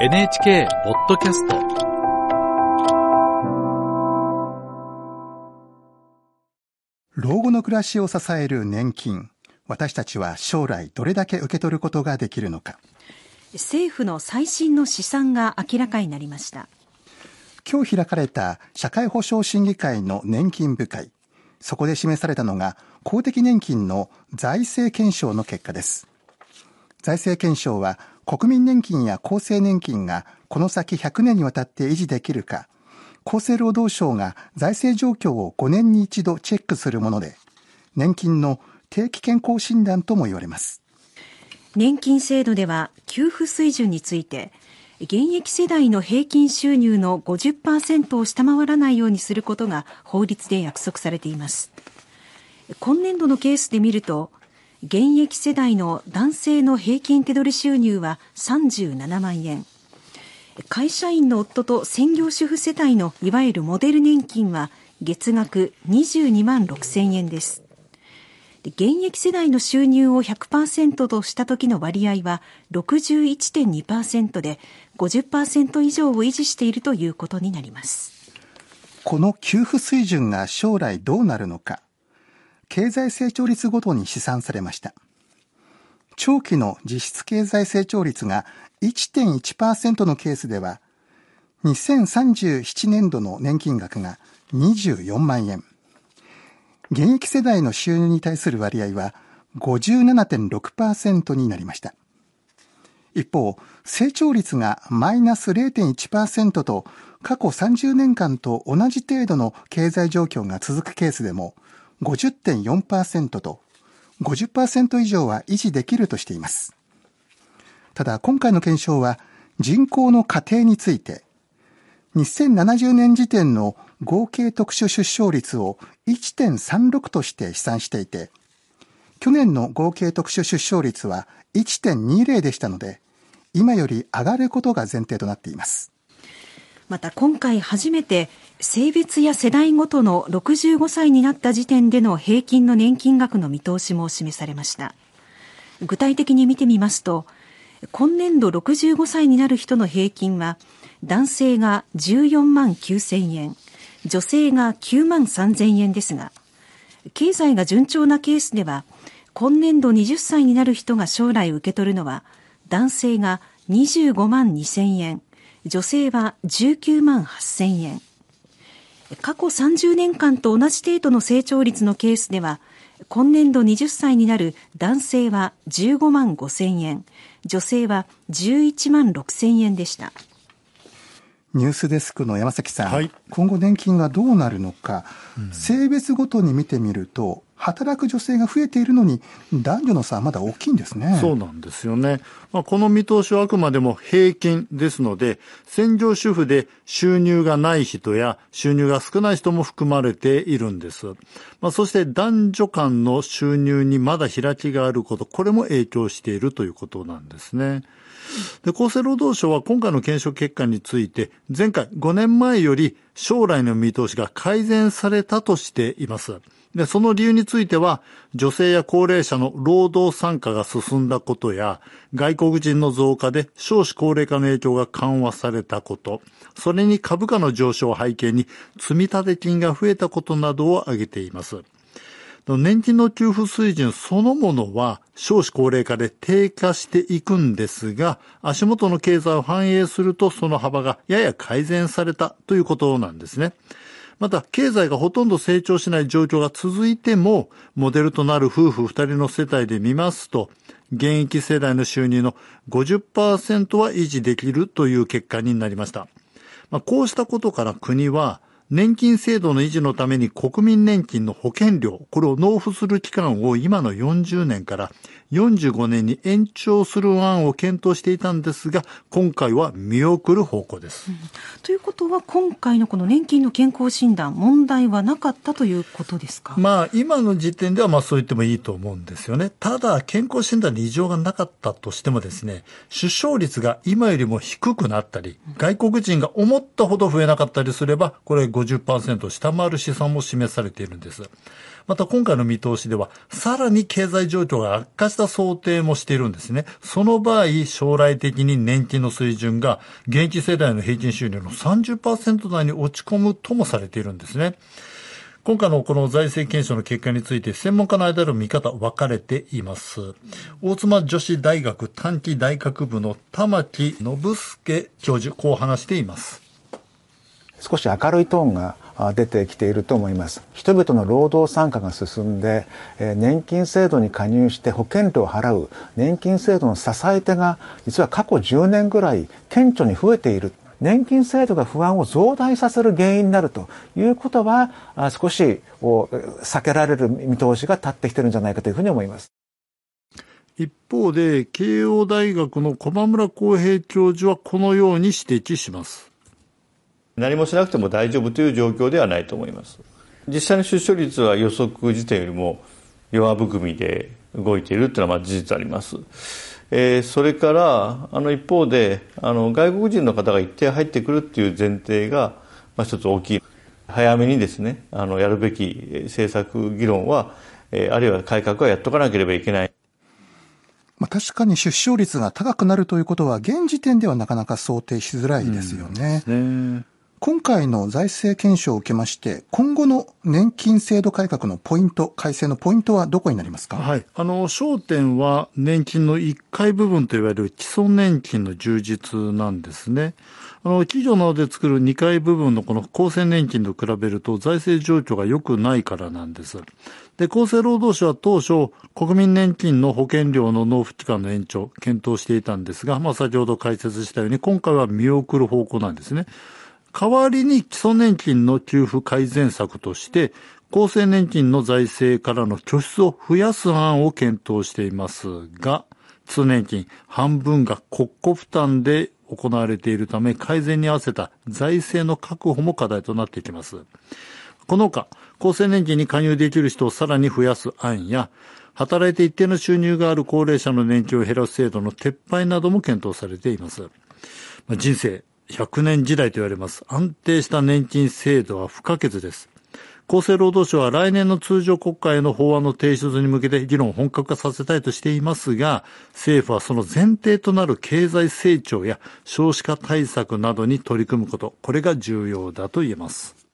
NHK ポッドキャスト。老後の暮らしを支える年金。私たちは将来どれだけ受け取ることができるのか。政府の最新の試算が明らかになりました。今日開かれた社会保障審議会の年金部会。そこで示されたのが公的年金の財政検証の結果です。財政検証は国民年金や厚生年金がこの先100年にわたって維持できるか、厚生労働省が財政状況を5年に一度チェックするもので、年金の定期健康診断とも言われます。年金制度では給付水準について、現役世代の平均収入の50%を下回らないようにすることが法律で約束されています。今年度のケースで見ると、現役世代の男性の平均手取り収入は37万円。会社員の夫と専業主婦世帯のいわゆるモデル年金は月額22万6千円です。現役世代の収入を100%とした時の割合は61.2%で50%以上を維持しているということになります。この給付水準が将来どうなるのか。経済成長率ごとに試算されました。長期の実質経済成長率が1.1%のケースでは、2037年度の年金額が24万円。現役世代の収入に対する割合は57.6%になりました。一方、成長率がマイナス0.1%と過去30年間と同じ程度の経済状況が続くケースでも50.4%と50%以上は維持できるとしています。ただ今回の検証は人口の過程について2070年時点の合計特殊出生率を1.36として試算していて去年の合計特殊出生率は1.20でしたので今より上がることが前提となっています。また今回初めて性別や世代ごとの65歳になった時点での平均の年金額の見通しも示されました。具体的に見てみますと今年度65歳になる人の平均は男性が14万9000円女性が9万3000円ですが経済が順調なケースでは今年度20歳になる人が将来受け取るのは男性が25万2000円女性は19万8000円。過去30年間と同じ程度の成長率のケースでは今年度20歳になる男性は15万5000円。女性は11万6000円でした。ニュースデスクの山崎さん、はい、今後年金がどうなるのか、うん、性別ごとに見てみると働く女性が増えているのに、男女の差はまだ大きいんですね。そうなんですよね。まあ、この見通しはあくまでも平均ですので、専業主婦で収入がない人や収入が少ない人も含まれているんです。まあ、そして男女間の収入にまだ開きがあること、これも影響しているということなんですね。で、厚生労働省は今回の検証結果について、前回5年前より将来の見通しが改善されたとしています。で、その理由については、女性や高齢者の労働参加が進んだことや、外国人の増加で少子高齢化の影響が緩和されたこと、それに株価の上昇を背景に積立金が増えたことなどを挙げています。年金の給付水準そのものは少子高齢化で低下していくんですが、足元の経済を反映するとその幅がやや改善されたということなんですね。また、経済がほとんど成長しない状況が続いても、モデルとなる夫婦二人の世帯で見ますと、現役世代の収入の50%は維持できるという結果になりました。まあ、こうしたことから国は、年金制度の維持のために国民年金の保険料、これを納付する期間を今の40年から45年に延長する案を検討していたんですが、今回は見送る方向です。うん、ということは、今回のこの年金の健康診断、問題はなかったということですか？まあ、今の時点ではまあそう言ってもいいと思うんですよね。ただ、健康診断に異常がなかったとしてもですね、出生率が今よりも低くなったり、外国人が思ったほど増えなかったりすれば、これ50%を下回る試算も示されているんです。また今回の見通しでは、さらに経済状況が悪化した想定もしているんですね。その場合、将来的に年金の水準が現役世代の平均収入の30%台に落ち込むともされているんですね。今回のこの財政検証の結果について専門家の間の見方分かれています。大妻女子大学短期大学部の玉木信介教授、こう話しています。少し明るいトーンが出てきていると思います人々の労働参加が進んで年金制度に加入して保険料を払う年金制度の支え手が実は過去10年ぐらい顕著に増えている年金制度が不安を増大させる原因になるということは少し避けられる見通しが立ってきてるんじゃないかというふうに思います。一方で、慶応大学の駒村康平教授はこのように指摘します。何もしなくても大丈夫という状況ではないと思います。実際の出生率は予測時点よりも弱含みで動いているというのはまあ事実あります。えー、それからあの一方であの外国人の方が一定入ってくるっていう前提が、まあ、一つ大きい早めにですねあのやるべき政策議論は、えー、あるいは改革はやっとかなければいけない。まあ、確かに出生率が高くなるということは現時点ではなかなか想定しづらいですよね。うん今回の財政検証を受けまして、今後の年金制度改革のポイント、改正のポイントはどこになりますか？はい。あの、焦点は年金の1回部分といわれる基礎年金の充実なんですね。あの、企業などで作る2回部分のこの厚生年金と比べると財政状況が良くないからなんです。で、厚生労働省は当初、国民年金の保険料の納付期間の延長、検討していたんですが、まあ先ほど解説したように、今回は見送る方向なんですね。代わりに基礎年金の給付改善策として、厚生年金の財政からの拠出を増やす案を検討していますが、通年金半分が国庫負担で行われているため、改善に合わせた財政の確保も課題となってきます。この他、厚生年金に加入できる人をさらに増やす案や、働いて一定の収入がある高齢者の年金を減らす制度の撤廃なども検討されています。人生、100年時代と言われます。安定した年金制度は不可欠です。厚生労働省は来年の通常国会への法案の提出に向けて議論を本格化させたいとしていますが、政府はその前提となる経済成長や少子化対策などに取り組むこと、これが重要だと言えます。